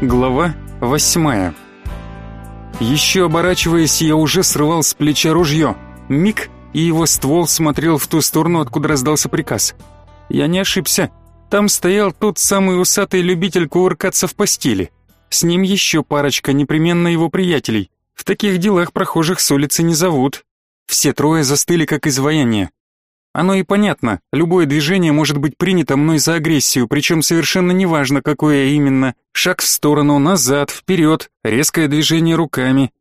Глава восьмая. Еще оборачиваясь, я уже срывал с плеча ружье. Миг, и его ствол смотрел в ту сторону, откуда раздался приказ. Я не ошибся. Там стоял тот самый усатый любитель кувыркаться в постели. С ним еще парочка, непременно его приятелей. В таких делах прохожих с улицы не зовут. Все трое застыли как изваяние. Оно и понятно, любое движение может быть принято мной за агрессию, причем совершенно неважно, какое именно. Шаг в сторону, назад, вперед, резкое движение руками.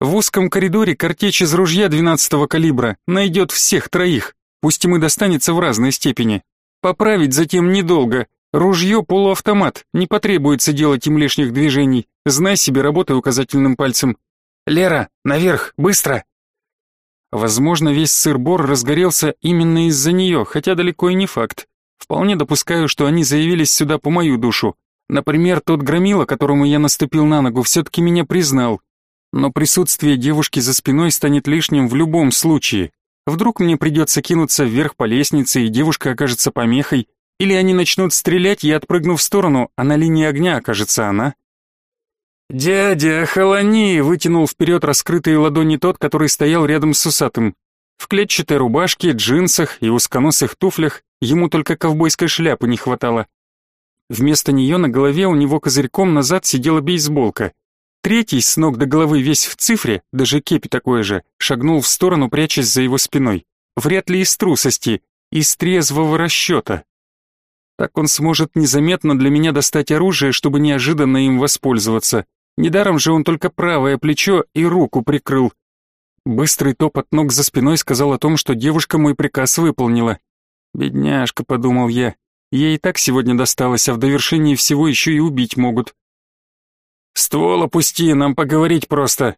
В узком коридоре картечь из ружья 12-го калибра найдет всех троих, пусть им и достанется в разной степени. Поправить затем недолго. Ружье полуавтомат, не потребуется делать им лишних движений. Знай себе, работай указательным пальцем. «Лера, наверх, быстро!» Возможно, весь сыр-бор разгорелся именно из-за нее, хотя далеко и не факт. Вполне допускаю, что они заявились сюда по мою душу. Например, тот громила, которому я наступил на ногу, все-таки меня признал. Но присутствие девушки за спиной станет лишним в любом случае. Вдруг мне придется кинуться вверх по лестнице, и девушка окажется помехой, или они начнут стрелять, я отпрыгну в сторону, а на линии огня окажется она. «Дядя, холони!» — вытянул вперед раскрытые ладони тот, который стоял рядом с усатым. В клетчатой рубашке, джинсах и узконосых туфлях ему только ковбойской шляпы не хватало. Вместо нее на голове у него козырьком назад сидела бейсболка. Третий, с ног до головы весь в цифре, даже кепи такое же, шагнул в сторону, прячась за его спиной. Вряд ли из трусости, из трезвого расчета. Так он сможет незаметно для меня достать оружие, чтобы неожиданно им воспользоваться. Недаром же он только правое плечо и руку прикрыл. Быстрый топот ног за спиной сказал о том, что девушка мой приказ выполнила. «Бедняжка», — подумал я, — «ей и так сегодня досталось, а в довершении всего еще и убить могут». «Ствол опусти, нам поговорить просто».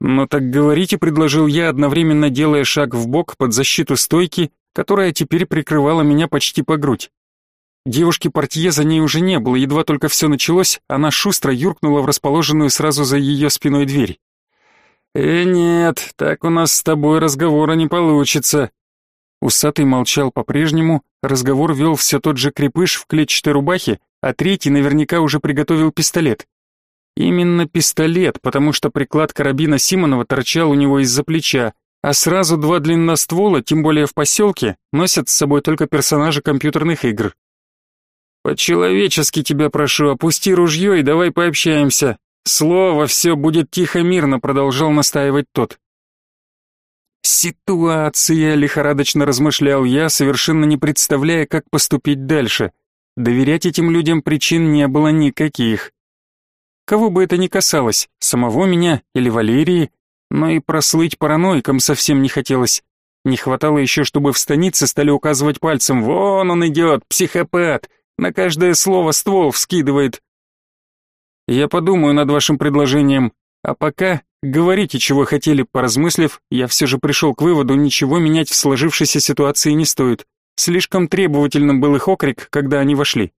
«Ну так говорите», — предложил я, одновременно делая шаг в бок под защиту стойки, которая теперь прикрывала меня почти по грудь. Девушки-портье за ней уже не было, едва только все началось, она шустро юркнула в расположенную сразу за ее спиной дверь. «Э, нет, так у нас с тобой разговора не получится». Усатый молчал по-прежнему, разговор вел все тот же крепыш в клетчатой рубахе, а третий наверняка уже приготовил пистолет. Именно пистолет, потому что приклад карабина Симонова торчал у него из-за плеча, а сразу два длинноствола, тем более в поселке, носят с собой только персонажи компьютерных игр. «По-человечески тебя прошу, опусти ружье и давай пообщаемся. Слово, все будет тихо-мирно», — продолжал настаивать тот. «Ситуация», — лихорадочно размышлял я, совершенно не представляя, как поступить дальше. Доверять этим людям причин не было никаких. Кого бы это ни касалось, самого меня или Валерии, но и прослыть параноиком совсем не хотелось. Не хватало еще, чтобы в станице стали указывать пальцем «Вон он идет, психопат! На каждое слово ствол вскидывает. Я подумаю над вашим предложением, а пока говорите, чего хотели, поразмыслив, я все же пришел к выводу, ничего менять в сложившейся ситуации не стоит. Слишком требовательным был их окрик, когда они вошли.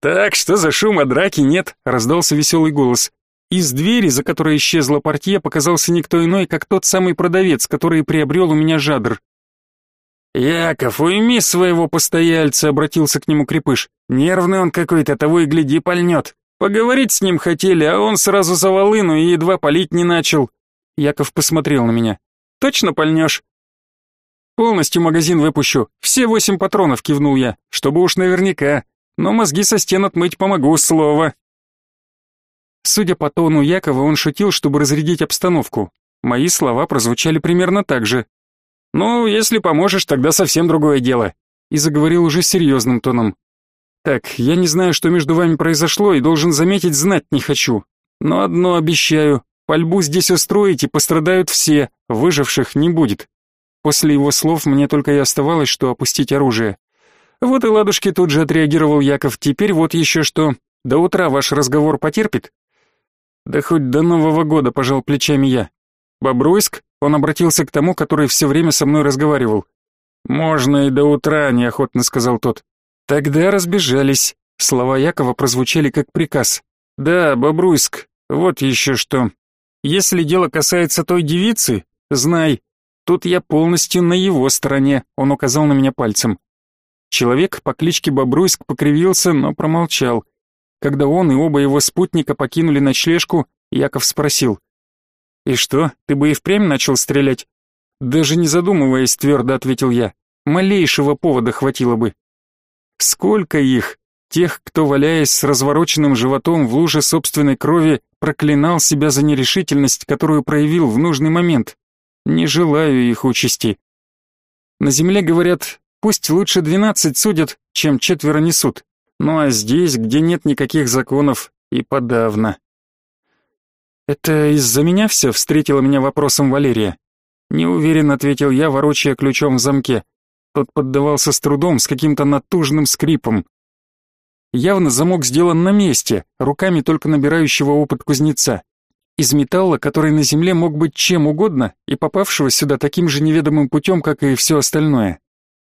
«Так, что за шум, а драки нет?» — раздался веселый голос. Из двери, за которой исчезла портье, показался никто иной, как тот самый продавец, который приобрел у меня жадр. «Яков, уйми своего постояльца», — обратился к нему крепыш. «Нервный он какой-то, того и гляди, пальнет. Поговорить с ним хотели, а он сразу за волыну и едва палить не начал». Яков посмотрел на меня. «Точно пальнешь?» «Полностью магазин выпущу. Все восемь патронов», — кивнул я, «чтобы уж наверняка. Но мозги со стен отмыть помогу, слово». Судя по тону Якова, он шутил, чтобы разрядить обстановку. Мои слова прозвучали примерно так же, «Ну, если поможешь, тогда совсем другое дело», и заговорил уже серьезным тоном. «Так, я не знаю, что между вами произошло, и должен заметить, знать не хочу. Но одно обещаю, пальбу здесь устроить, и пострадают все, выживших не будет». После его слов мне только и оставалось, что опустить оружие. Вот и ладушки тут же отреагировал Яков. Теперь вот еще что. До утра ваш разговор потерпит? Да хоть до Нового года, пожал плечами я. Бобруйск? Он обратился к тому, который все время со мной разговаривал. «Можно и до утра», — неохотно сказал тот. Тогда разбежались. Слова Якова прозвучали как приказ. «Да, Бобруйск, вот еще что. Если дело касается той девицы, знай, тут я полностью на его стороне», — он указал на меня пальцем. Человек по кличке Бобруйск покривился, но промолчал. Когда он и оба его спутника покинули ночлежку, Яков спросил. «И что, ты бы и впрямь начал стрелять?» «Даже не задумываясь, твердо ответил я. Малейшего повода хватило бы». «Сколько их, тех, кто, валяясь с развороченным животом в луже собственной крови, проклинал себя за нерешительность, которую проявил в нужный момент. Не желаю их участи. На земле говорят, пусть лучше двенадцать судят, чем четверо несут. Ну а здесь, где нет никаких законов, и подавно. «Это из-за меня все?» — встретила меня вопросом Валерия. «Не уверен», — ответил я, ворочая ключом в замке. Тот поддавался с трудом, с каким-то натужным скрипом. Явно замок сделан на месте, руками только набирающего опыт кузнеца. Из металла, который на земле мог быть чем угодно, и попавшего сюда таким же неведомым путем, как и все остальное.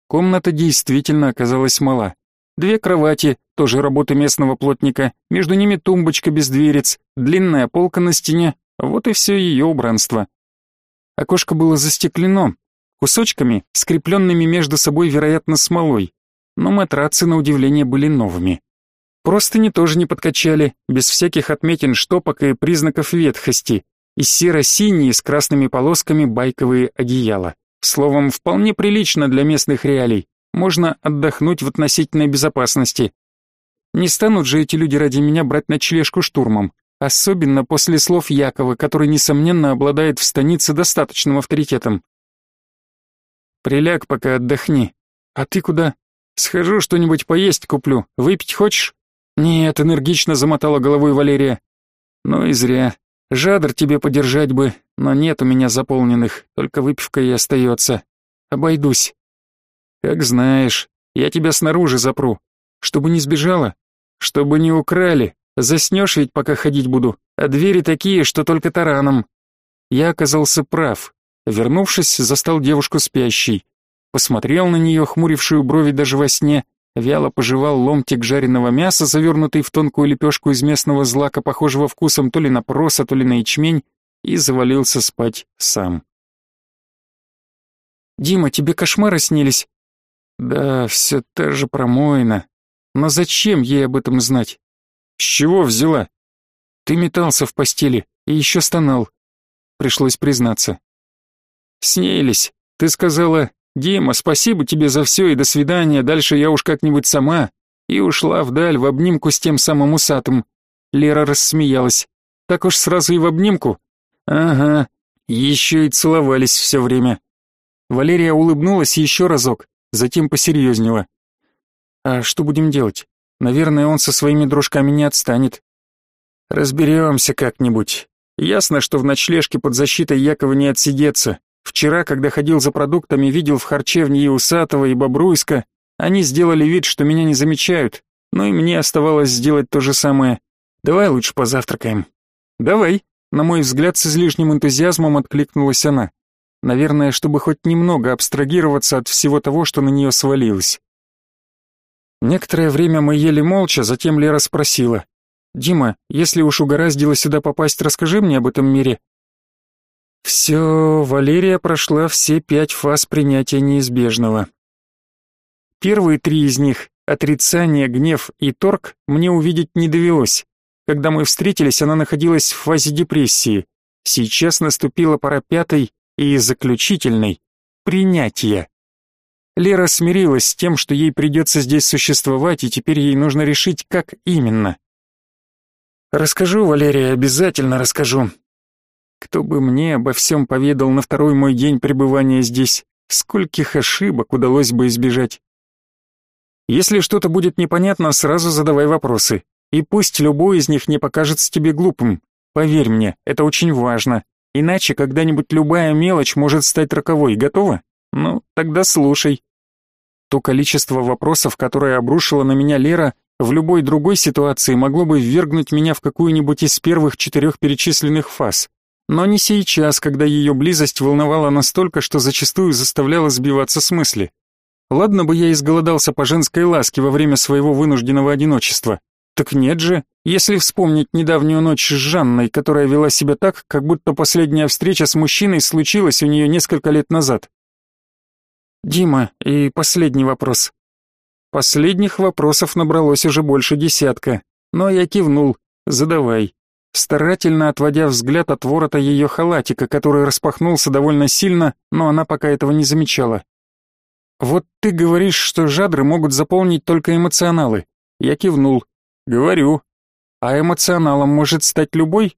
Комната действительно оказалась мала. Две кровати, тоже работы местного плотника, между ними тумбочка без дверец, длинная полка на стене, вот и все ее убранство. Окошко было застеклено, кусочками, скрепленными между собой, вероятно, смолой, но матрацы, на удивление, были новыми. Простыни тоже не подкачали, без всяких отметин штопок и признаков ветхости, и серо-синие с красными полосками байковые одеяла. Словом, вполне прилично для местных реалий. Можно отдохнуть в относительной безопасности. Не станут же эти люди ради меня брать ночлежку штурмом, особенно после слов Якова, который, несомненно, обладает в станице достаточным авторитетом. «Приляг, пока отдохни. А ты куда?» «Схожу что-нибудь поесть куплю. Выпить хочешь?» «Нет», — энергично замотала головой Валерия. «Ну и зря. Жадр тебе подержать бы, но нет у меня заполненных, только выпивка и остается. Обойдусь». «Как знаешь, я тебя снаружи запру. Чтобы не сбежала? Чтобы не украли. Заснешь ведь, пока ходить буду, а двери такие, что только тараном». Я оказался прав. Вернувшись, застал девушку спящей. Посмотрел на нее, хмурившую брови даже во сне, вяло пожевал ломтик жареного мяса, завернутый в тонкую лепешку из местного злака, похожего вкусом то ли на проса, то ли на ячмень, и завалился спать сам. «Дима, тебе кошмары снились?» «Да, все та же промоина. Но зачем ей об этом знать?» «С чего взяла?» «Ты метался в постели и еще стонал». Пришлось признаться. «Снились. Ты сказала, «Дима, спасибо тебе за все и до свидания, дальше я уж как-нибудь сама». И ушла вдаль в обнимку с тем самым усатым. Лера рассмеялась. «Так уж сразу и в обнимку?» «Ага, еще и целовались все время». Валерия улыбнулась еще разок, затем посерьезнела. «А что будем делать? Наверное, он со своими дружками не отстанет». «Разберемся как-нибудь. Ясно, что в ночлежке под защитой Якова не отсидеться. Вчера, когда ходил за продуктами, видел в харчевне и Усатого, и Бобруйска. Они сделали вид, что меня не замечают, но и мне оставалось сделать то же самое. Давай лучше позавтракаем. Давай. На мой взгляд, с излишним энтузиазмом откликнулась она. Наверное, чтобы хоть немного абстрагироваться от всего того, что на нее свалилось. Некоторое время мы ели молча, затем Лера спросила. «Дима, если уж угораздило сюда попасть, расскажи мне об этом мире. Все, Валерия прошла все пять фаз принятия неизбежного. Первые три из них, отрицание, гнев и торг, мне увидеть не довелось. Когда мы встретились, она находилась в фазе депрессии. Сейчас наступила пора пятой и заключительной — принятия. Лера смирилась с тем, что ей придется здесь существовать, и теперь ей нужно решить, как именно. «Расскажу, Валерия, обязательно расскажу. Кто бы мне обо всем поведал на второй мой день пребывания здесь, скольких ошибок удалось бы избежать. Если что-то будет непонятно, сразу задавай вопросы, и пусть любой из них не покажется тебе глупым. Поверь мне, это очень важно, иначе когда-нибудь любая мелочь может стать роковой. Готова? Ну, тогда слушай. То количество вопросов, которое обрушила на меня Лера, в любой другой ситуации могло бы ввергнуть меня в какую-нибудь из первых четырех перечисленных фаз но не сейчас, когда ее близость волновала настолько, что зачастую заставляла сбиваться с мысли. Ладно бы я изголодался по женской ласке во время своего вынужденного одиночества. Так нет же, если вспомнить недавнюю ночь с Жанной, которая вела себя так, как будто последняя встреча с мужчиной случилась у нее несколько лет назад. Дима, и последний вопрос. Последних вопросов набралось уже больше десятка. Но я кивнул. Задавай. Старательно отводя взгляд от ворота ее халатика, который распахнулся довольно сильно, но она пока этого не замечала. Вот ты говоришь, что жадры могут заполнить только эмоционалы. Я кивнул. Говорю. А эмоционалом может стать любой?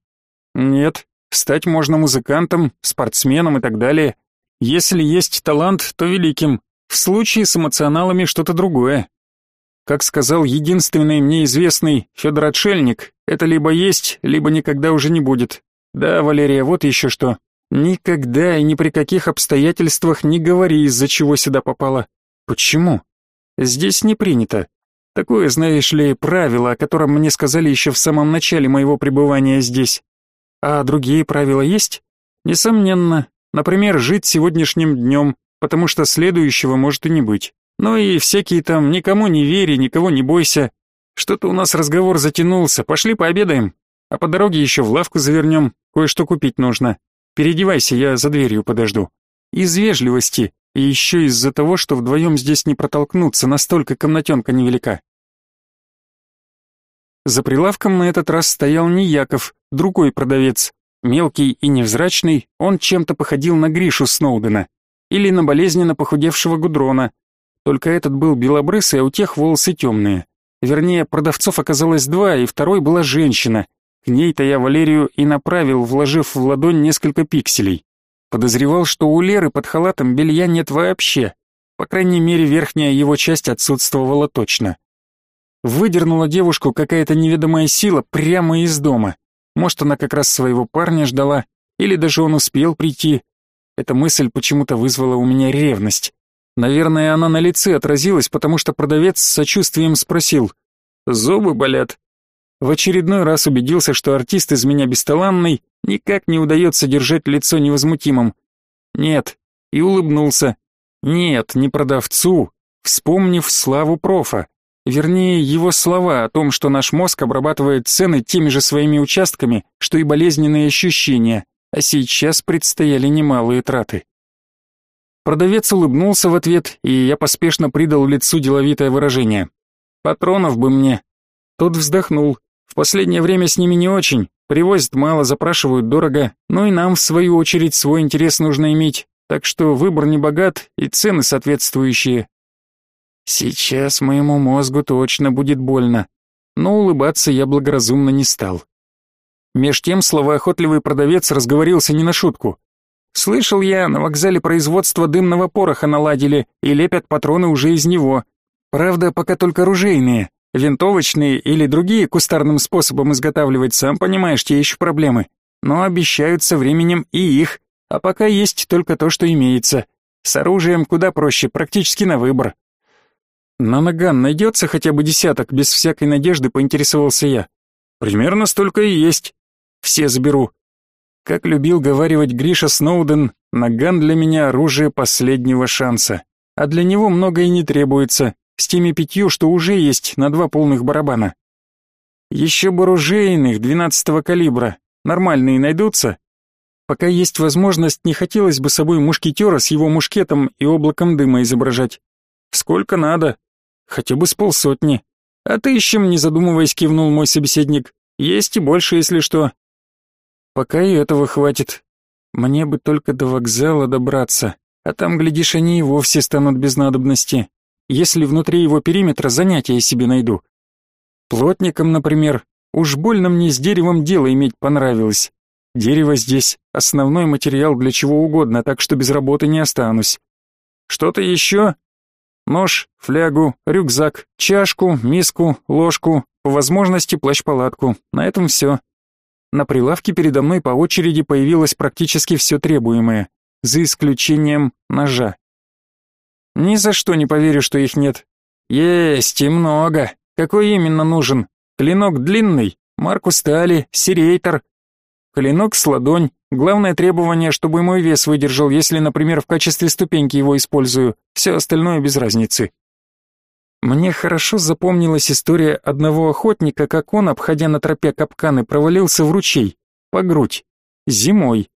Нет. Стать можно музыкантом, спортсменом и так далее. Если есть талант, то великим. В случае с эмоционалами что-то другое. Как сказал единственный мне известный Федор Отшельник, это либо есть, либо никогда уже не будет. Да, Валерия, вот еще что. Никогда и ни при каких обстоятельствах не говори, из-за чего сюда попала. Почему? Здесь не принято. Такое, знаешь ли, правило, о котором мне сказали еще в самом начале моего пребывания здесь. А другие правила есть? Несомненно. Например, жить сегодняшним днем, потому что следующего может и не быть. Ну и всякие там «никому не вери, никого не бойся». Что-то у нас разговор затянулся, пошли пообедаем. А по дороге еще в лавку завернем, кое-что купить нужно. Переодевайся, я за дверью подожду. Из вежливости, и еще из-за того, что вдвоем здесь не протолкнуться, настолько комнатенка невелика. За прилавком на этот раз стоял не Яков, другой продавец. Мелкий и невзрачный, он чем-то походил на Гришу Сноудена или на болезненно похудевшего Гудрона. Только этот был белобрысый, а у тех волосы темные. Вернее, продавцов оказалось два, и второй была женщина. К ней-то я Валерию и направил, вложив в ладонь несколько пикселей. Подозревал, что у Леры под халатом белья нет вообще. По крайней мере, верхняя его часть отсутствовала точно. Выдернула девушку какая-то неведомая сила прямо из дома. Может, она как раз своего парня ждала, или даже он успел прийти. Эта мысль почему-то вызвала у меня ревность. Наверное, она на лице отразилась, потому что продавец с сочувствием спросил. «Зубы болят?» В очередной раз убедился, что артист из меня бесталанный, никак не удается держать лицо невозмутимым. Нет, и улыбнулся. Нет, не продавцу, вспомнив славу профа. Вернее, его слова о том, что наш мозг обрабатывает цены теми же своими участками, что и болезненные ощущения, а сейчас предстояли немалые траты. Продавец улыбнулся в ответ, и я поспешно придал лицу деловитое выражение. «Патронов бы мне». Тот вздохнул. «В последнее время с ними не очень. Привозят мало, запрашивают дорого, но и нам, в свою очередь, свой интерес нужно иметь. Так что выбор не богат и цены соответствующие. Сейчас моему мозгу точно будет больно, но улыбаться я благоразумно не стал. Меж тем словоохотливый продавец разговорился не на шутку. Слышал я, на вокзале производство дымного пороха наладили и лепят патроны уже из него. Правда, пока только ружейные, винтовочные или другие кустарным способом изготавливать, сам понимаешь, те еще проблемы. Но обещают со временем и их, а пока есть только то, что имеется. С оружием куда проще, практически на выбор. «На наган найдется хотя бы десяток?» Без всякой надежды поинтересовался я. «Примерно столько и есть. Все заберу». Как любил говаривать Гриша Сноуден, наган для меня оружие последнего шанса. А для него многое не требуется, с теми пятью, что уже есть на два полных барабана. Еще бы ружейных двенадцатого калибра. Нормальные найдутся? Пока есть возможность, не хотелось бы собой мушкетера с его мушкетом и облаком дыма изображать. Сколько надо, Хотя бы с полсотни. А ты ищем, не задумываясь, кивнул мой собеседник. Есть и больше, если что. Пока и этого хватит. Мне бы только до вокзала добраться, а там, глядишь, они и вовсе станут без надобности. Если внутри его периметра занятия себе найду. Плотником, например, уж больно мне с деревом дело иметь понравилось. Дерево здесь — основной материал для чего угодно, так что без работы не останусь. Что-то еще? Нож, флягу, рюкзак, чашку, миску, ложку, по возможности плащ-палатку. На этом все. На прилавке передо мной по очереди появилось практически все требуемое, за исключением ножа. Ни за что не поверю, что их нет. Есть и много. Какой именно нужен? Клинок длинный, марку стали, серейтор. Клинок с ладонь, Главное требование, чтобы мой вес выдержал, если, например, в качестве ступеньки его использую. Все остальное без разницы. Мне хорошо запомнилась история одного охотника, как он, обходя на тропе капканы, провалился в ручей, по грудь, зимой.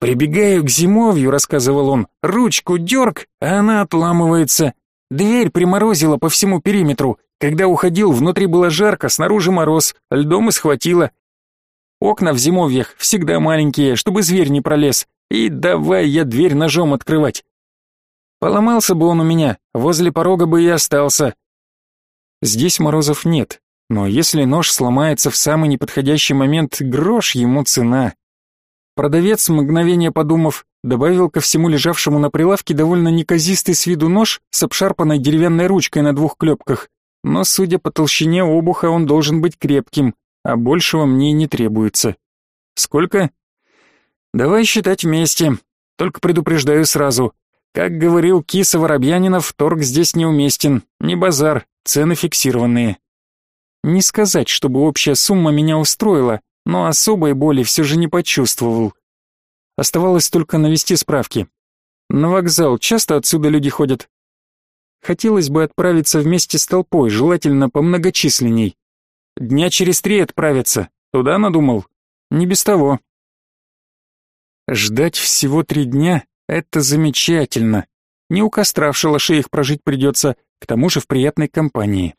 «Прибегаю к зимовью», — рассказывал он, — «ручку дерг, а она отламывается. Дверь приморозила по всему периметру. Когда уходил, внутри было жарко, снаружи мороз, льдом и схватило. Окна в зимовьях всегда маленькие, чтобы зверь не пролез. И давай я дверь ножом открывать. Поломался бы он у меня, возле порога бы и остался. Здесь морозов нет, но если нож сломается в самый неподходящий момент, грош ему цена. Продавец, мгновение подумав, добавил ко всему лежавшему на прилавке довольно неказистый с виду нож с обшарпанной деревянной ручкой на двух клепках, но, судя по толщине обуха, он должен быть крепким, а большего мне не требуется. Сколько? Давай считать вместе. Только предупреждаю сразу. Как говорил Киса Воробьянинов, торг здесь неуместен. Не базар, цены фиксированные. Не сказать, чтобы общая сумма меня устроила, но особой боли все же не почувствовал. Оставалось только навести справки. На вокзал часто отсюда люди ходят. Хотелось бы отправиться вместе с толпой, желательно помногочисленней. Дня через три отправиться. Туда надумал. Не без того. Ждать всего три дня — это замечательно. Не у костра в шалаше их прожить придется, к тому же в приятной компании.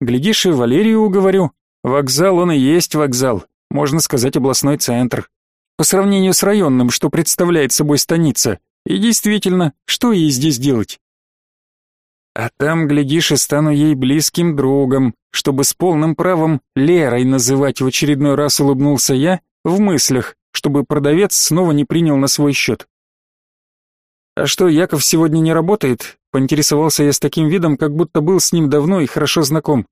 Глядишь, и Валерию уговорю. Вокзал он и есть вокзал, можно сказать, областной центр. По сравнению с районным, что представляет собой станица. И действительно, что ей здесь делать? А там, глядишь, и стану ей близким другом, чтобы с полным правом Лерой называть в очередной раз улыбнулся я в мыслях, чтобы продавец снова не принял на свой счет. «А что, Яков сегодня не работает?» — поинтересовался я с таким видом, как будто был с ним давно и хорошо знаком.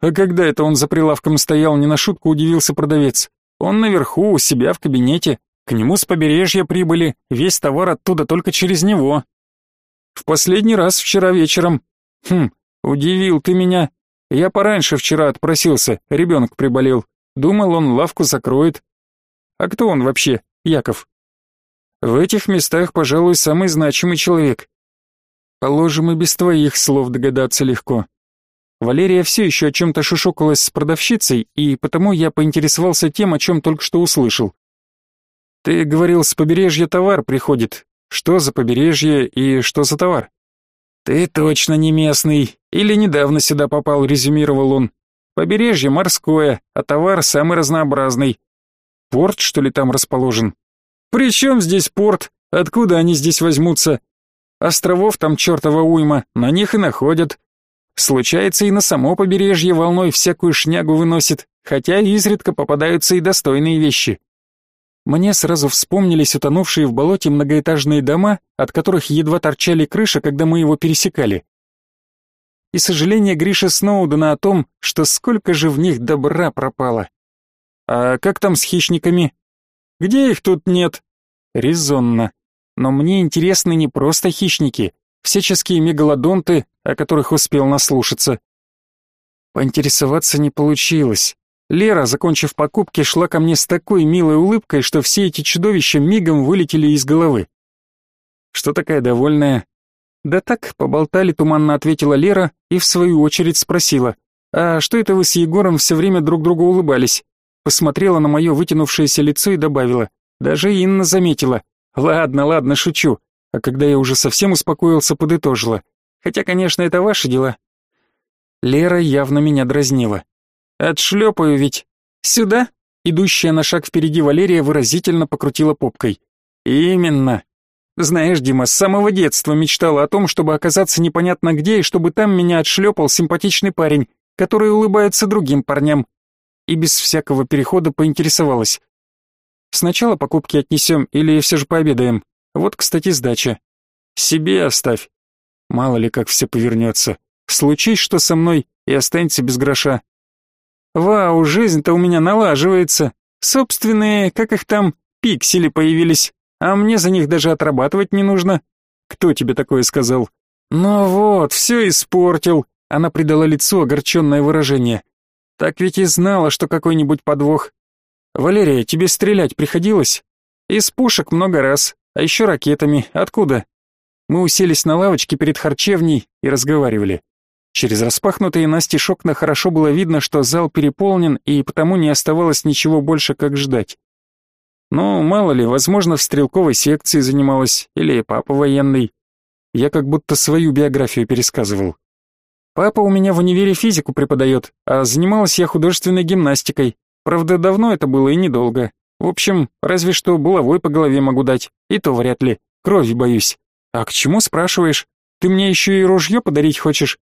«А когда это он за прилавком стоял, не на шутку удивился продавец. Он наверху, у себя в кабинете. К нему с побережья прибыли, весь товар оттуда только через него. В последний раз вчера вечером. Хм, удивил ты меня. Я пораньше вчера отпросился, ребенок приболел. Думал, он лавку закроет. А кто он вообще, Яков? В этих местах, пожалуй, самый значимый человек. Положим, и без твоих слов догадаться легко. Валерия все еще о чем-то шушукалась с продавщицей, и потому я поинтересовался тем, о чем только что услышал. «Ты говорил, с побережья товар приходит. Что за побережье и что за товар?» «Ты точно не местный. Или недавно сюда попал», — резюмировал он. «Побережье морское, а товар самый разнообразный. Порт, что ли, там расположен? При чем здесь порт? Откуда они здесь возьмутся? Островов там чертова уйма, на них и находят. Случается и на само побережье волной всякую шнягу выносит, хотя изредка попадаются и достойные вещи. Мне сразу вспомнились утонувшие в болоте многоэтажные дома, от которых едва торчали крыши, когда мы его пересекали. И сожаление Гриша Сноудена о том, что сколько же в них добра пропало. А как там с хищниками? Где их тут нет? Резонно. Но мне интересны не просто хищники, всяческие мегалодонты, о которых успел наслушаться. Поинтересоваться не получилось. Лера, закончив покупки, шла ко мне с такой милой улыбкой, что все эти чудовища мигом вылетели из головы. Что такая довольная? Да так, поболтали, туманно ответила Лера и в свою очередь спросила. А что это вы с Егором все время друг другу улыбались? посмотрела на мое вытянувшееся лицо и добавила. Даже Инна заметила. Ладно, ладно, шучу. А когда я уже совсем успокоился, подытожила. Хотя, конечно, это ваши дела. Лера явно меня дразнила. Отшлепаю ведь. Сюда? Идущая на шаг впереди Валерия выразительно покрутила попкой. Именно. Знаешь, Дима, с самого детства мечтала о том, чтобы оказаться непонятно где и чтобы там меня отшлепал симпатичный парень, который улыбается другим парням и без всякого перехода поинтересовалась. Сначала покупки отнесем или все же пообедаем? Вот, кстати, сдача. Себе оставь. Мало ли как все повернется. Случись, что со мной, и останется без гроша. Вау, жизнь-то у меня налаживается. Собственные, как их там, пиксели появились, а мне за них даже отрабатывать не нужно. Кто тебе такое сказал? Ну вот, все испортил. Она придала лицу огорченное выражение. Так ведь и знала, что какой-нибудь подвох. Валерия, тебе стрелять приходилось? Из пушек много раз, а еще ракетами. Откуда? Мы уселись на лавочке перед харчевней и разговаривали. Через распахнутые настежь окна хорошо было видно, что зал переполнен, и потому не оставалось ничего больше, как ждать. Ну, мало ли, возможно, в стрелковой секции занималась, или папа военный. Я как будто свою биографию пересказывал. Папа у меня в универе физику преподает, а занималась я художественной гимнастикой. Правда, давно это было и недолго. В общем, разве что булавой по голове могу дать, и то вряд ли. Крови боюсь. А к чему спрашиваешь? Ты мне еще и ружье подарить хочешь?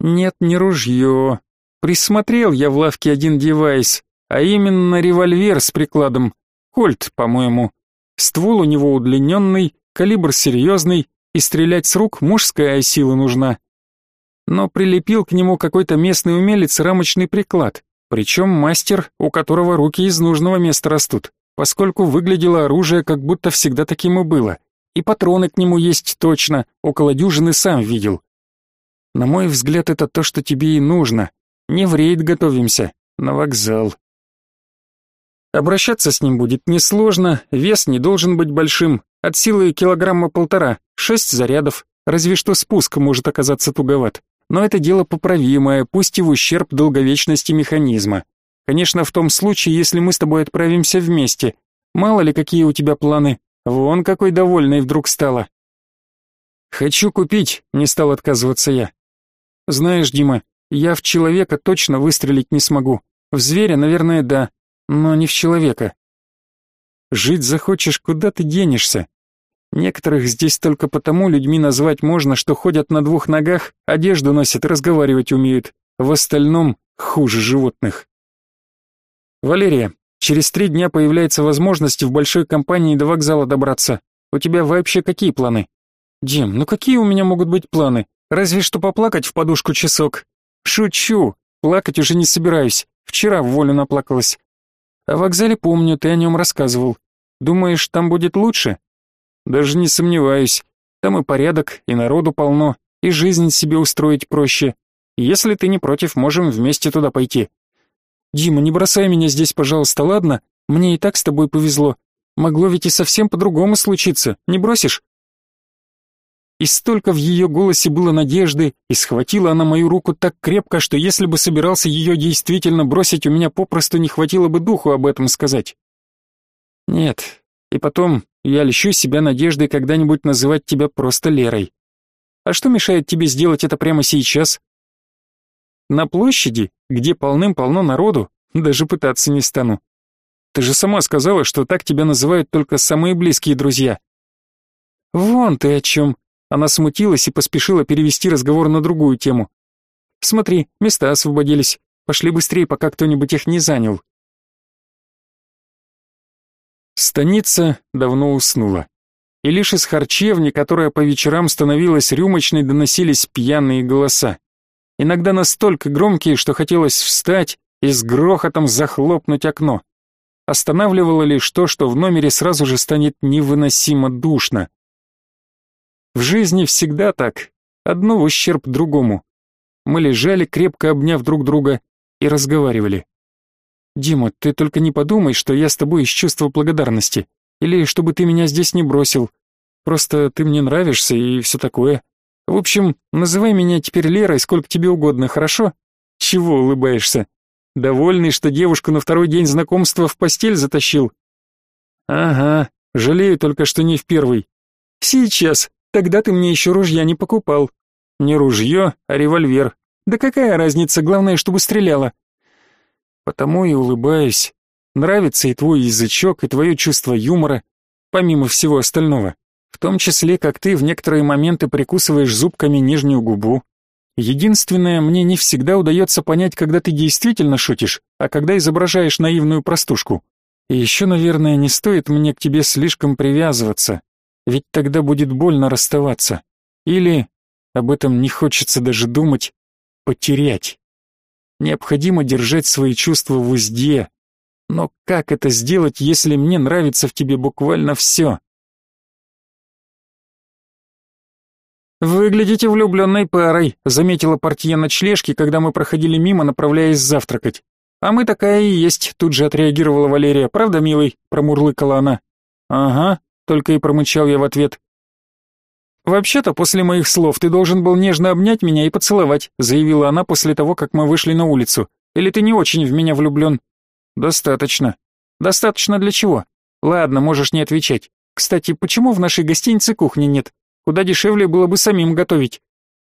Нет, не ружье. Присмотрел я в лавке один девайс, а именно револьвер с прикладом. Кольт, по-моему. Ствол у него удлиненный, калибр серьезный, и стрелять с рук мужская сила нужна но прилепил к нему какой-то местный умелец рамочный приклад, причем мастер, у которого руки из нужного места растут, поскольку выглядело оружие, как будто всегда таким и было, и патроны к нему есть точно, около дюжины сам видел. На мой взгляд, это то, что тебе и нужно. Не в рейд готовимся, на вокзал. Обращаться с ним будет несложно, вес не должен быть большим, от силы килограмма полтора, шесть зарядов, разве что спуск может оказаться туговат но это дело поправимое, пусть и в ущерб долговечности механизма. Конечно, в том случае, если мы с тобой отправимся вместе. Мало ли, какие у тебя планы. Вон какой довольной вдруг стала. Хочу купить, не стал отказываться я. Знаешь, Дима, я в человека точно выстрелить не смогу. В зверя, наверное, да, но не в человека. Жить захочешь, куда ты денешься? Некоторых здесь только потому людьми назвать можно, что ходят на двух ногах, одежду носят, разговаривать умеют. В остальном хуже животных. Валерия, через три дня появляется возможность в большой компании до вокзала добраться. У тебя вообще какие планы? Дим, ну какие у меня могут быть планы? Разве что поплакать в подушку часок. Шучу, плакать уже не собираюсь. Вчера в волю наплакалась. О вокзале помню, ты о нем рассказывал. Думаешь, там будет лучше? Даже не сомневаюсь. Там и порядок, и народу полно, и жизнь себе устроить проще. Если ты не против, можем вместе туда пойти. Дима, не бросай меня здесь, пожалуйста, ладно? Мне и так с тобой повезло. Могло ведь и совсем по-другому случиться. Не бросишь? И столько в ее голосе было надежды, и схватила она мою руку так крепко, что если бы собирался ее действительно бросить, у меня попросту не хватило бы духу об этом сказать. Нет, и потом, я льщу себя надеждой когда-нибудь называть тебя просто Лерой. А что мешает тебе сделать это прямо сейчас? На площади, где полным-полно народу, даже пытаться не стану. Ты же сама сказала, что так тебя называют только самые близкие друзья. Вон ты о чем. Она смутилась и поспешила перевести разговор на другую тему. Смотри, места освободились. Пошли быстрее, пока кто-нибудь их не занял. Станица давно уснула. И лишь из харчевни, которая по вечерам становилась рюмочной, доносились пьяные голоса. Иногда настолько громкие, что хотелось встать и с грохотом захлопнуть окно. Останавливало лишь то, что в номере сразу же станет невыносимо душно. В жизни всегда так, одно в ущерб другому. Мы лежали, крепко обняв друг друга, и разговаривали. «Дима, ты только не подумай, что я с тобой из чувства благодарности, или чтобы ты меня здесь не бросил. Просто ты мне нравишься и все такое. В общем, называй меня теперь Лерой сколько тебе угодно, хорошо? Чего улыбаешься? Довольный, что девушку на второй день знакомства в постель затащил? Ага, жалею только, что не в первый. Сейчас, тогда ты мне еще ружья не покупал. Не ружье, а револьвер. Да какая разница, главное, чтобы стреляло. Потому и улыбаюсь. Нравится и твой язычок, и твое чувство юмора, помимо всего остального. В том числе, как ты в некоторые моменты прикусываешь зубками нижнюю губу. Единственное, мне не всегда удается понять, когда ты действительно шутишь, а когда изображаешь наивную простушку. И еще, наверное, не стоит мне к тебе слишком привязываться, ведь тогда будет больно расставаться. Или, об этом не хочется даже думать, потерять. Необходимо держать свои чувства в узде. Но как это сделать, если мне нравится в тебе буквально все? «Выглядите влюбленной парой», — заметила портье ночлежки, когда мы проходили мимо, направляясь завтракать. «А мы такая и есть», — тут же отреагировала Валерия. «Правда, милый?» — промурлыкала она. «Ага», — только и промычал я в ответ. «Вообще-то, после моих слов ты должен был нежно обнять меня и поцеловать», заявила она после того, как мы вышли на улицу. «Или ты не очень в меня влюблен?» «Достаточно». «Достаточно для чего?» «Ладно, можешь не отвечать. Кстати, почему в нашей гостинице кухни нет? Куда дешевле было бы самим готовить.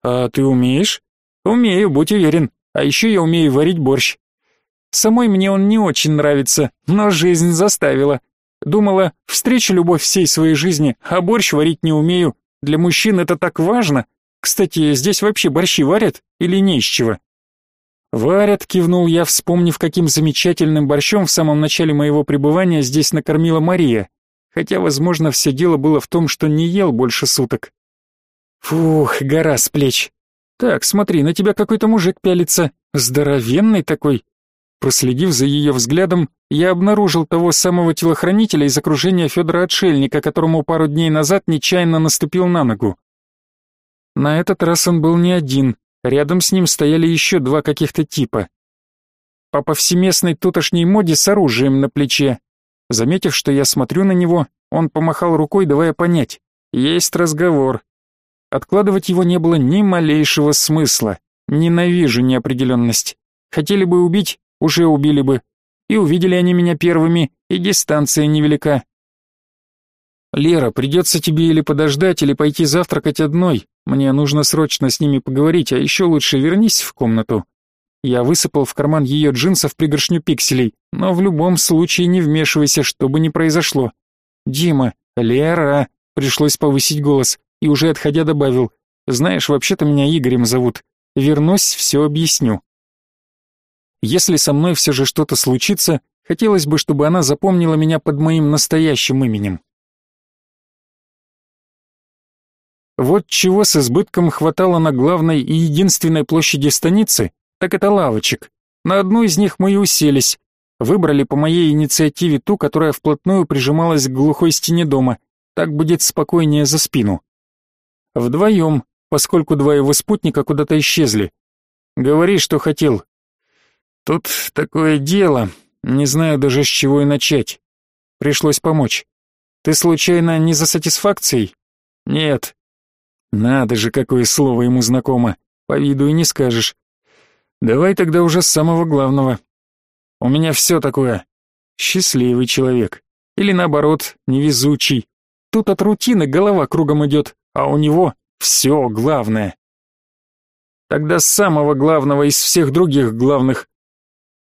А ты умеешь? Умею, будь уверен. А еще я умею варить борщ. Самой мне он не очень нравится, но жизнь заставила. Думала, встречу любовь всей своей жизни, а борщ варить не умею. Для мужчин это так важно. Кстати, здесь вообще борщи варят или не из чего? Варят, кивнул я, вспомнив, каким замечательным борщом в самом начале моего пребывания здесь накормила Мария. Хотя, возможно, все дело было в том, что не ел больше суток. Фух, гора с плеч. Так, смотри, на тебя какой-то мужик пялится, здоровенный такой. Проследив за ее взглядом, я обнаружил того самого телохранителя из окружения Федора Отшельника, которому пару дней назад нечаянно наступил на ногу. На этот раз он был не один, рядом с ним стояли еще два каких-то типа. По повсеместной тутошней моде с оружием на плече. Заметив, что я смотрю на него, он помахал рукой, давая понять. Есть разговор. Откладывать его не было ни малейшего смысла. Ненавижу неопределенность. Хотели бы убить, уже убили бы. И увидели они меня первыми, и дистанция невелика. Лера, придется тебе или подождать, или пойти завтракать одной. Мне нужно срочно с ними поговорить, а еще лучше вернись в комнату. Я высыпал в карман ее джинсов пригоршню пикселей, но в любом случае не вмешивайся, что бы ни произошло. Дима, Лера, пришлось повысить голос, и уже отходя добавил, знаешь, вообще-то меня Игорем зовут. Вернусь, все объясню. Если со мной все же что-то случится, хотелось бы, чтобы она запомнила меня под моим настоящим именем. Вот чего с избытком хватало на главной и единственной площади станицы, так это лавочек. На одну из них мы и уселись. Выбрали по моей инициативе ту, которая вплотную прижималась к глухой стене дома. Так будет спокойнее за спину. Вдвоем, поскольку два его спутника куда-то исчезли. Говори, что хотел. Тут такое дело, не знаю даже с чего и начать. Пришлось помочь. Ты случайно не за сатисфакцией? Нет, надо же, какое слово ему знакомо. По виду и не скажешь. Давай тогда уже с самого главного. У меня все такое. Счастливый человек. Или наоборот, невезучий. Тут от рутины голова кругом идет, а у него все главное. Тогда с самого главного из всех других главных.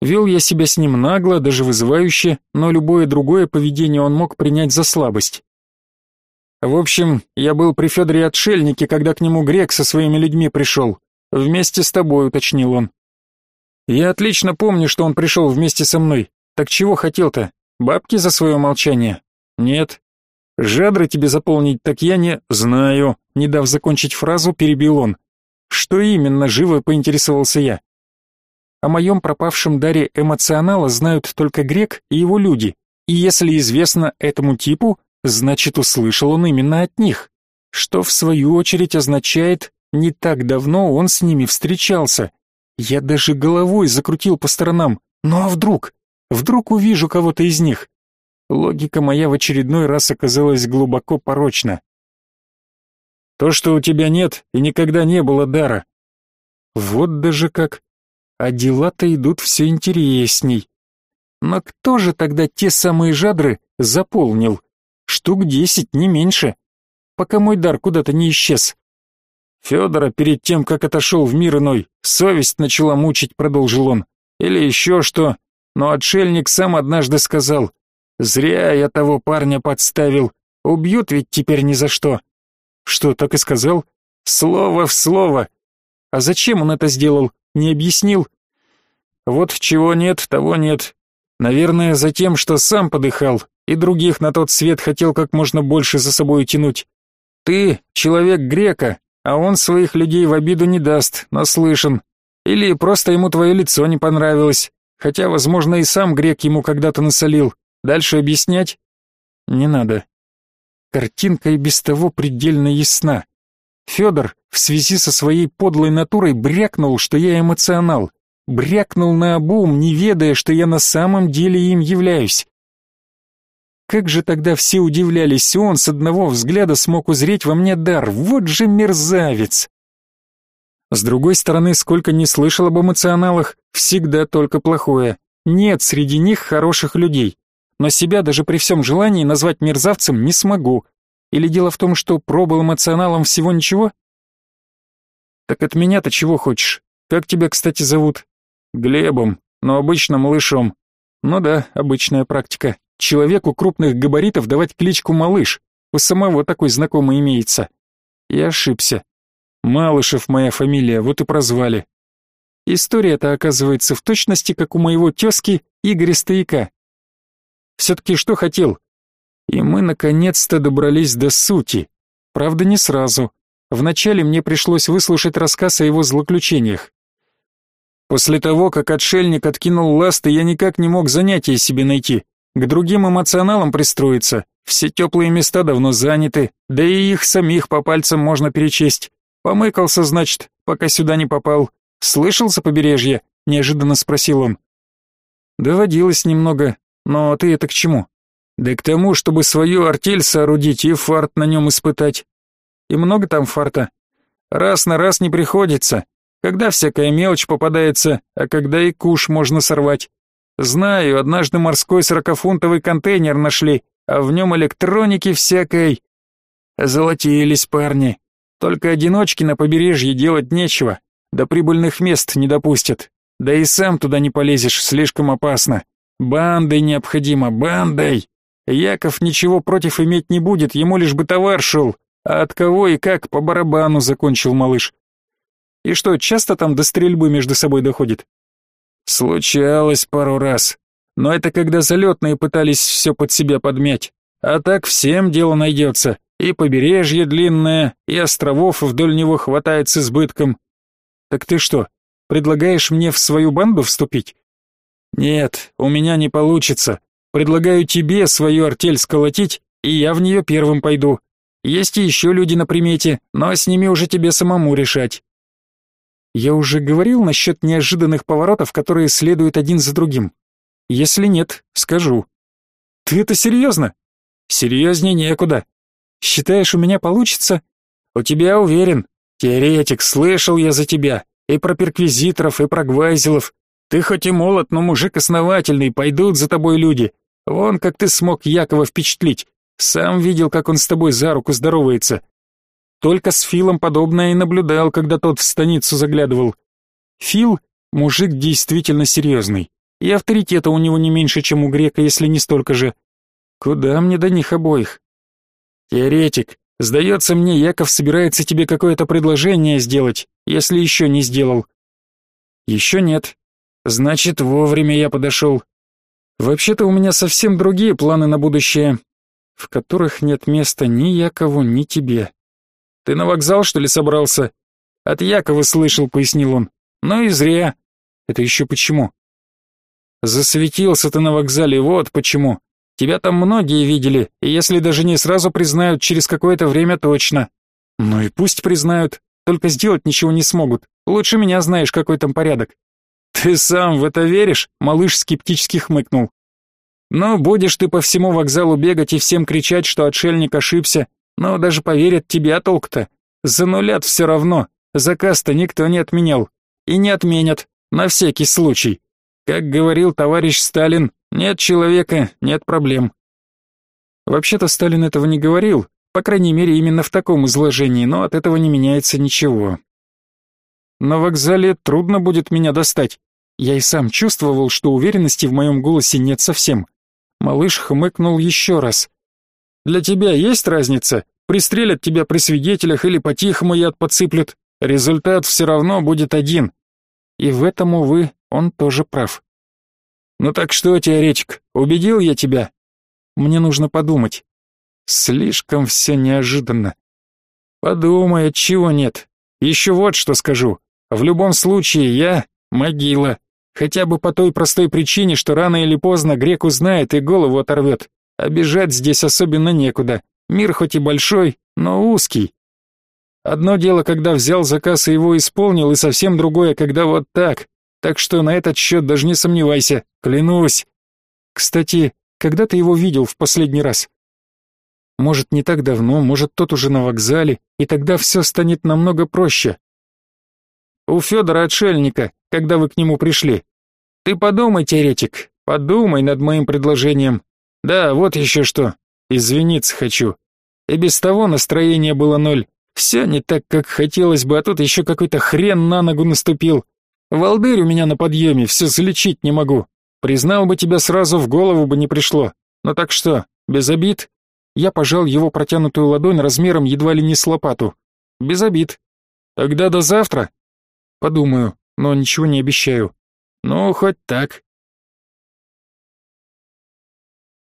Вел я себя с ним нагло, даже вызывающе, но любое другое поведение он мог принять за слабость. В общем, я был при Федоре Отшельнике, когда к нему грек со своими людьми пришел. Вместе с тобой, уточнил он. Я отлично помню, что он пришел вместе со мной. Так чего хотел-то? Бабки за свое молчание? Нет. Жадры тебе заполнить, так я не знаю. Не дав закончить фразу, перебил он. Что именно, живо поинтересовался я. О моем пропавшем даре эмоционала знают только грек и его люди. И если известно этому типу, Значит, услышал он именно от них, что в свою очередь означает, не так давно он с ними встречался. Я даже головой закрутил по сторонам. Ну а вдруг? Вдруг увижу кого-то из них? Логика моя в очередной раз оказалась глубоко порочна. То, что у тебя нет и никогда не было дара. Вот даже как. А дела-то идут все интересней. Но кто же тогда те самые жадры заполнил? Штук десять, не меньше. Пока мой дар куда-то не исчез. Федора перед тем, как отошел в мир иной, совесть начала мучить, продолжил он. Или еще что. Но отшельник сам однажды сказал, «Зря я того парня подставил. Убьют ведь теперь ни за что». Что, так и сказал? Слово в слово. А зачем он это сделал? Не объяснил? Вот чего нет, того нет. Наверное, за тем, что сам подыхал, и других на тот свет хотел как можно больше за собой тянуть. Ты человек грека, а он своих людей в обиду не даст, наслышан. Или просто ему твое лицо не понравилось, хотя, возможно, и сам грек ему когда-то насолил. Дальше объяснять? Не надо. Картинка и без того предельно ясна. Федор в связи со своей подлой натурой брякнул, что я эмоционал. Брякнул на обум, не ведая, что я на самом деле им являюсь. Как же тогда все удивлялись, он с одного взгляда смог узреть во мне дар. Вот же мерзавец! С другой стороны, сколько не слышал об эмоционалах, всегда только плохое. Нет среди них хороших людей. Но себя даже при всем желании назвать мерзавцем не смогу. Или дело в том, что пробыл эмоционалом всего ничего? Так от меня-то чего хочешь? Как тебя, кстати, зовут? Глебом, но обычно малышом. Ну да, обычная практика. Человеку крупных габаритов давать кличку малыш. У самого такой знакомый имеется. Я ошибся. Малышев моя фамилия, вот и прозвали. История-то оказывается в точности, как у моего тезки Игоря Стояка. Все-таки что хотел? И мы наконец-то добрались до сути. Правда, не сразу. Вначале мне пришлось выслушать рассказ о его злоключениях. После того, как отшельник откинул ласты, я никак не мог занятия себе найти. К другим эмоционалам пристроиться. Все теплые места давно заняты, да и их самих по пальцам можно перечесть. Помыкался, значит, пока сюда не попал. Слышал за побережье? Неожиданно спросил он. Доводилось немного, но ты это к чему? Да к тому, чтобы свою артель соорудить и фарт на нем испытать. И много там фарта. Раз на раз не приходится. Когда всякая мелочь попадается, а когда и куш можно сорвать. Знаю, однажды морской сорокафунтовый контейнер нашли, а в нем электроники всякой. Золотились парни. Только одиночки на побережье делать нечего, до прибыльных мест не допустят. Да и сам туда не полезешь, слишком опасно. Бандой необходимо, бандой. Яков ничего против иметь не будет, ему лишь бы товар шел. А от кого и как по барабану закончил малыш. И что, часто там до стрельбы между собой доходит? Случалось пару раз. Но это когда залетные пытались все под себя подмять. А так всем дело найдется. И побережье длинное, и островов вдоль него хватает с избытком. Так ты что, предлагаешь мне в свою банду вступить? Нет, у меня не получится. Предлагаю тебе свою артель сколотить, и я в нее первым пойду. Есть еще люди на примете, но с ними уже тебе самому решать. Я уже говорил насчет неожиданных поворотов, которые следуют один за другим. Если нет, скажу. Ты это серьезно? Серьезнее некуда. Считаешь, у меня получится? У тебя уверен. Теоретик, слышал я за тебя. И про перквизиторов, и про гвайзелов. Ты хоть и молод, но мужик основательный, пойдут за тобой люди. Вон как ты смог Якова впечатлить. Сам видел, как он с тобой за руку здоровается. Только с Филом подобное и наблюдал, когда тот в станицу заглядывал. Фил — мужик действительно серьезный, и авторитета у него не меньше, чем у грека, если не столько же. Куда мне до них обоих? Теоретик, сдается мне, Яков собирается тебе какое-то предложение сделать, если еще не сделал. Еще нет. Значит, вовремя я подошел. Вообще-то у меня совсем другие планы на будущее, в которых нет места ни Якову, ни тебе. Ты на вокзал, что ли, собрался? От Якова слышал, пояснил он. Ну и зря. Это еще почему? Засветился ты на вокзале, вот почему. Тебя там многие видели, и если даже не сразу признают, через какое-то время точно. Ну и пусть признают, только сделать ничего не смогут. Лучше меня знаешь, какой там порядок. Ты сам в это веришь? Малыш скептически хмыкнул. Ну, будешь ты по всему вокзалу бегать и всем кричать, что отшельник ошибся, но даже поверят тебе, а толк-то? Занулят все равно. Заказ-то никто не отменял. И не отменят, на всякий случай. Как говорил товарищ Сталин, нет человека, нет проблем. Вообще-то Сталин этого не говорил, по крайней мере именно в таком изложении, но от этого не меняется ничего. На вокзале трудно будет меня достать. Я и сам чувствовал, что уверенности в моем голосе нет совсем. Малыш хмыкнул еще раз. Для тебя есть разница? Пристрелят тебя при свидетелях или по-тихому яд подсыплют? Результат все равно будет один. И в этом, увы, он тоже прав. Ну так что, теоретик, убедил я тебя? Мне нужно подумать. Слишком все неожиданно. Подумай, чего нет. Еще вот что скажу. В любом случае, я могила. Хотя бы по той простой причине, что рано или поздно грек узнает и голову оторвет. А бежать здесь особенно некуда. Мир хоть и большой, но узкий. Одно дело, когда взял заказ и его исполнил, и совсем другое, когда вот так. Так что на этот счет даже не сомневайся, клянусь. Кстати, когда ты его видел в последний раз? Может, не так давно, может, тот уже на вокзале, и тогда все станет намного проще. У Федора Отшельника, когда вы к нему пришли. Ты подумай, теоретик, подумай над моим предложением. Да, вот еще что. Извиниться хочу. И без того настроение было ноль. Все не так, как хотелось бы, а тут еще какой-то хрен на ногу наступил. Волдырь у меня на подъеме, все залечить не могу. Признал бы тебя сразу, в голову бы не пришло. Ну так что, без обид?» Я пожал его протянутую ладонь размером едва ли не с лопату. «Без обид. Тогда до завтра?» «Подумаю, но ничего не обещаю. Ну, хоть так».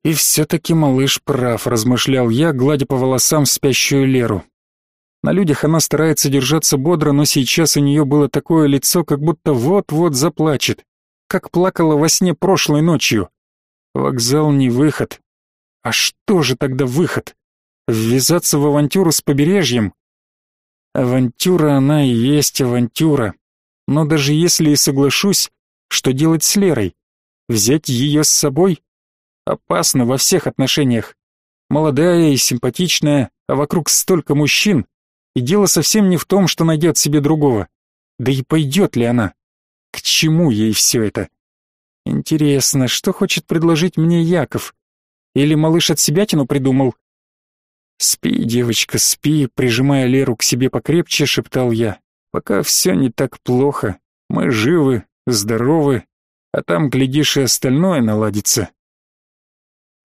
«И все-таки малыш прав», — размышлял я, гладя по волосам спящую Леру. На людях она старается держаться бодро, но сейчас у нее было такое лицо, как будто вот-вот заплачет, как плакала во сне прошлой ночью. Вокзал не выход. А что же тогда выход? Ввязаться в авантюру с побережьем? Авантюра она и есть авантюра. Но даже если и соглашусь, что делать с Лерой? Взять ее с собой? Опасно во всех отношениях. Молодая и симпатичная, а вокруг столько мужчин. И дело совсем не в том, что найдет себе другого. Да и пойдет ли она? К чему ей все это? Интересно, что хочет предложить мне Яков? Или малыш от себятину придумал? «Спи, девочка, спи», прижимая Леру к себе покрепче, шептал я. «Пока все не так плохо. Мы живы, здоровы, а там, глядишь, и остальное наладится».